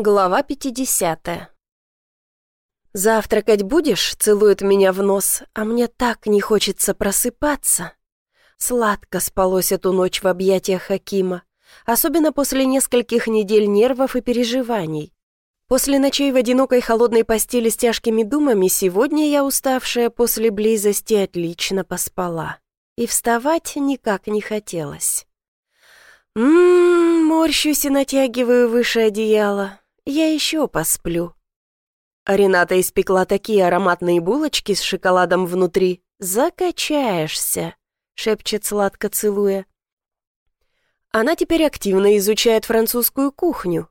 Глава 50 «Завтракать будешь?» — целует меня в нос, а мне так не хочется просыпаться. Сладко спалось эту ночь в объятиях Хакима, особенно после нескольких недель нервов и переживаний. После ночей в одинокой холодной постели с тяжкими думами сегодня я, уставшая после близости, отлично поспала. И вставать никак не хотелось. Ммм, морщусь и натягиваю выше одеяла. Я еще посплю. Рената испекла такие ароматные булочки с шоколадом внутри. Закачаешься, шепчет сладко целуя. Она теперь активно изучает французскую кухню.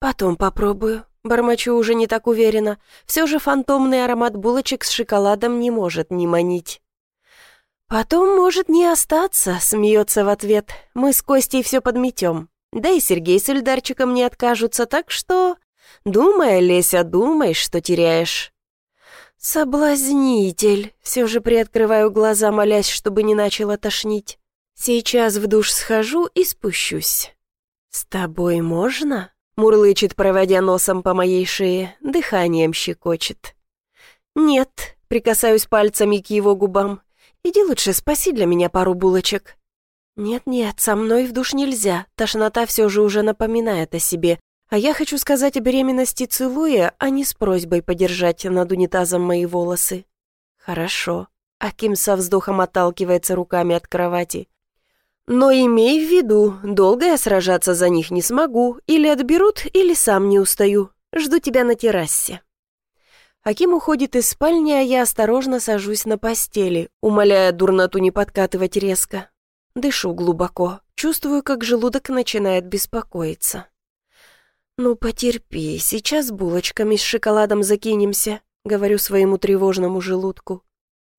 Потом попробую. Бормочу уже не так уверенно. Все же фантомный аромат булочек с шоколадом не может не манить. «Потом может не остаться», — смеется в ответ. «Мы с Костей все подметем. Да и Сергей с Ильдарчиком не откажутся, так что... Думай, Леся, думай, что теряешь». «Соблазнитель!» Все же приоткрываю глаза, молясь, чтобы не начало тошнить. «Сейчас в душ схожу и спущусь». «С тобой можно?» Мурлычет, проводя носом по моей шее, дыханием щекочет. «Нет», прикасаюсь пальцами к его губам. «Иди лучше спаси для меня пару булочек». «Нет-нет, со мной в душ нельзя, тошнота все же уже напоминает о себе, а я хочу сказать о беременности целуя, а не с просьбой подержать над унитазом мои волосы». «Хорошо». Аким со вздохом отталкивается руками от кровати. «Но имей в виду, долго я сражаться за них не смогу, или отберут, или сам не устаю. Жду тебя на террасе». Аким уходит из спальни, а я осторожно сажусь на постели, умоляя дурноту не подкатывать резко. Дышу глубоко, чувствую, как желудок начинает беспокоиться. «Ну, потерпи, сейчас булочками с шоколадом закинемся», — говорю своему тревожному желудку.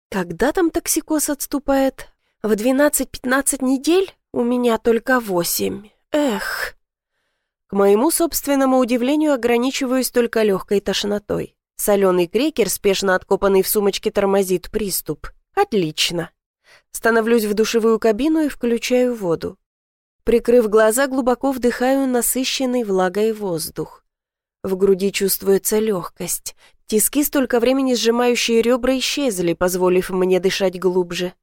«Когда там токсикоз отступает? В 12-15 недель? У меня только восемь. Эх!» К моему собственному удивлению ограничиваюсь только легкой тошнотой. Соленый крекер, спешно откопанный в сумочке, тормозит приступ. Отлично. Становлюсь в душевую кабину и включаю воду. Прикрыв глаза, глубоко вдыхаю насыщенный влагой воздух. В груди чувствуется легкость. Тиски, столько времени сжимающие ребра, исчезли, позволив мне дышать глубже.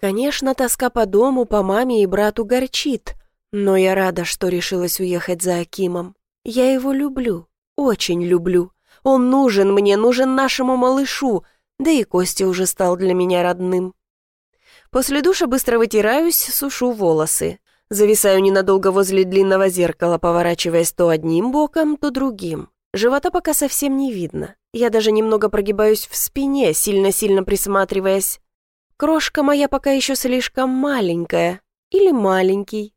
Конечно, тоска по дому, по маме и брату горчит, но я рада, что решилась уехать за Акимом. Я его люблю, очень люблю. Он нужен мне, нужен нашему малышу, да и Костя уже стал для меня родным. После душа быстро вытираюсь, сушу волосы. Зависаю ненадолго возле длинного зеркала, поворачиваясь то одним боком, то другим. Живота пока совсем не видно. Я даже немного прогибаюсь в спине, сильно-сильно присматриваясь. Крошка моя пока еще слишком маленькая. Или маленький.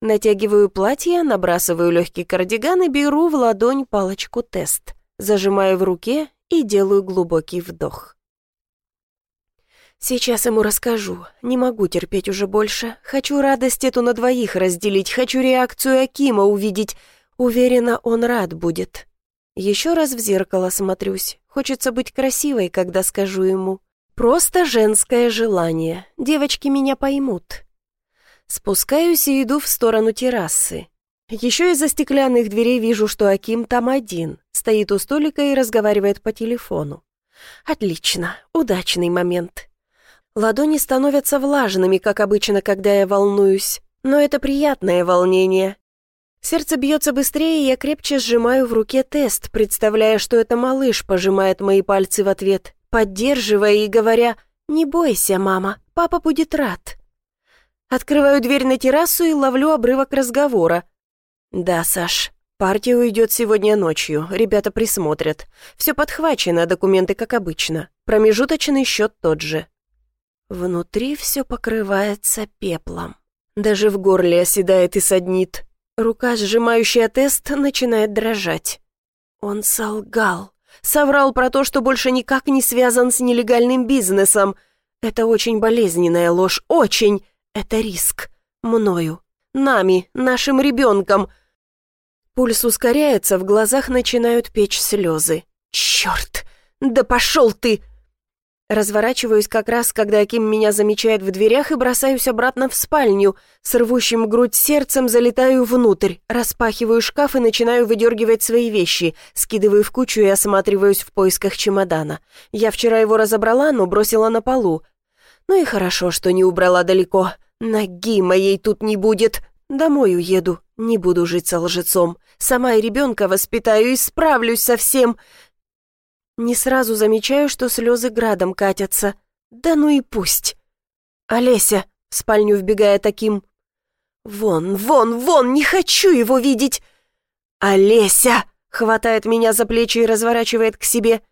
Натягиваю платье, набрасываю легкий кардиган и беру в ладонь палочку-тест. Зажимаю в руке и делаю глубокий вдох. Сейчас ему расскажу. Не могу терпеть уже больше. Хочу радость эту на двоих разделить. Хочу реакцию Акима увидеть. Уверена, он рад будет. Еще раз в зеркало смотрюсь. Хочется быть красивой, когда скажу ему. Просто женское желание. Девочки меня поймут. Спускаюсь и иду в сторону террасы. Еще из-за стеклянных дверей вижу, что Аким там один. Стоит у столика и разговаривает по телефону. Отлично. Удачный момент. Ладони становятся влажными, как обычно, когда я волнуюсь, но это приятное волнение. Сердце бьется быстрее, и я крепче сжимаю в руке тест, представляя, что это малыш пожимает мои пальцы в ответ, поддерживая и говоря «Не бойся, мама, папа будет рад». Открываю дверь на террасу и ловлю обрывок разговора. «Да, Саш, партия уйдет сегодня ночью, ребята присмотрят. Все подхвачено, документы как обычно. Промежуточный счет тот же. Внутри все покрывается пеплом. Даже в горле оседает и саднит. Рука, сжимающая тест, начинает дрожать. Он солгал. Соврал про то, что больше никак не связан с нелегальным бизнесом. Это очень болезненная ложь, очень. Это риск. Мною. Нами, нашим ребенком. Пульс ускоряется, в глазах начинают печь слезы. «Черт! Да пошел ты!» Разворачиваюсь как раз, когда Аким меня замечает в дверях и бросаюсь обратно в спальню. С рвущим грудь сердцем залетаю внутрь, распахиваю шкаф и начинаю выдергивать свои вещи, скидываю в кучу и осматриваюсь в поисках чемодана. Я вчера его разобрала, но бросила на полу. Ну и хорошо, что не убрала далеко. Ноги моей тут не будет. Домой уеду, не буду жить со лжецом. Сама и ребенка воспитаю и справлюсь со всем. Не сразу замечаю, что слезы градом катятся. Да ну и пусть. «Олеся!» — в спальню вбегая таким. «Вон, вон, вон! Не хочу его видеть!» «Олеся!» — хватает меня за плечи и разворачивает к себе.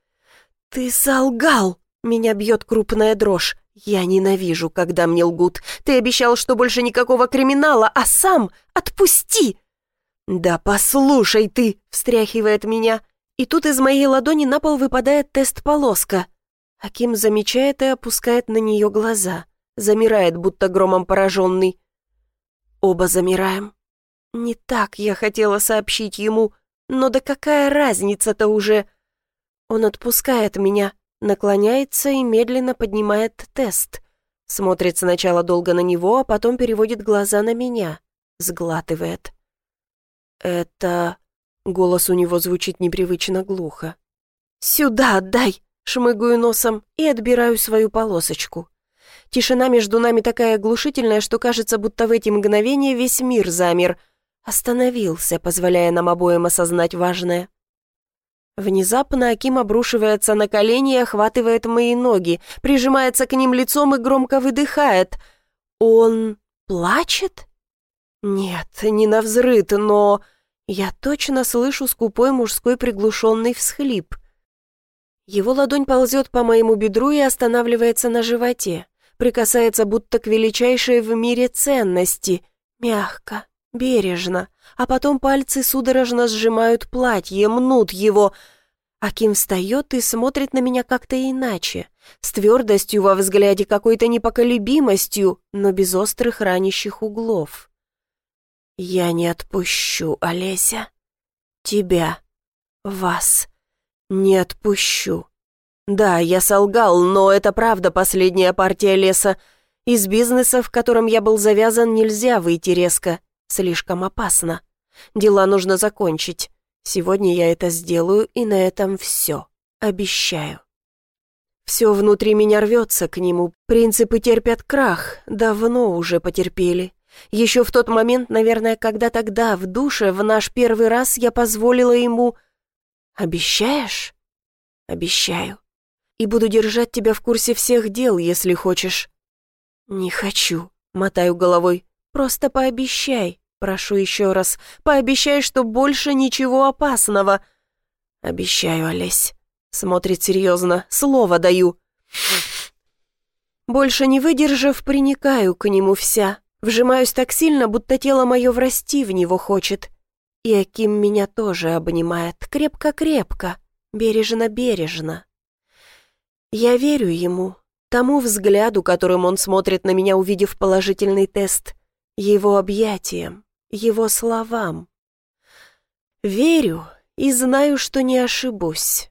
«Ты солгал!» — меня бьет крупная дрожь. «Я ненавижу, когда мне лгут. Ты обещал, что больше никакого криминала, а сам отпусти!» «Да послушай ты!» — встряхивает меня. И тут из моей ладони на пол выпадает тест-полоска. Аким замечает и опускает на нее глаза. Замирает, будто громом пораженный. Оба замираем. Не так я хотела сообщить ему, но да какая разница-то уже? Он отпускает меня, наклоняется и медленно поднимает тест. Смотрит сначала долго на него, а потом переводит глаза на меня. Сглатывает. «Это...» Голос у него звучит непривычно глухо. «Сюда отдай!» Шмыгаю носом и отбираю свою полосочку. Тишина между нами такая оглушительная, что кажется, будто в эти мгновения весь мир замер. Остановился, позволяя нам обоим осознать важное. Внезапно Аким обрушивается на колени и охватывает мои ноги, прижимается к ним лицом и громко выдыхает. Он плачет? Нет, не навзрыд, но... Я точно слышу скупой мужской приглушенный всхлип. Его ладонь ползет по моему бедру и останавливается на животе, прикасается будто к величайшей в мире ценности, мягко, бережно, а потом пальцы судорожно сжимают платье, мнут его. Аким встает и смотрит на меня как-то иначе, с твердостью во взгляде, какой-то непоколебимостью, но без острых ранящих углов. «Я не отпущу, Олеся. Тебя. Вас. Не отпущу. Да, я солгал, но это правда последняя партия леса. Из бизнеса, в котором я был завязан, нельзя выйти резко. Слишком опасно. Дела нужно закончить. Сегодня я это сделаю, и на этом все. Обещаю. Все внутри меня рвется к нему. Принципы терпят крах. Давно уже потерпели. Еще в тот момент, наверное, когда тогда, в душе, в наш первый раз я позволила ему... «Обещаешь?» «Обещаю. И буду держать тебя в курсе всех дел, если хочешь». «Не хочу», — мотаю головой. «Просто пообещай, прошу еще раз. Пообещай, что больше ничего опасного». «Обещаю, Олесь». Смотрит серьезно. «Слово даю». Больше не выдержав, приникаю к нему вся, Вжимаюсь так сильно, будто тело мое врасти в него хочет. И Аким меня тоже обнимает, крепко-крепко, бережно-бережно. Я верю ему, тому взгляду, которым он смотрит на меня, увидев положительный тест, его объятиям, его словам. Верю и знаю, что не ошибусь.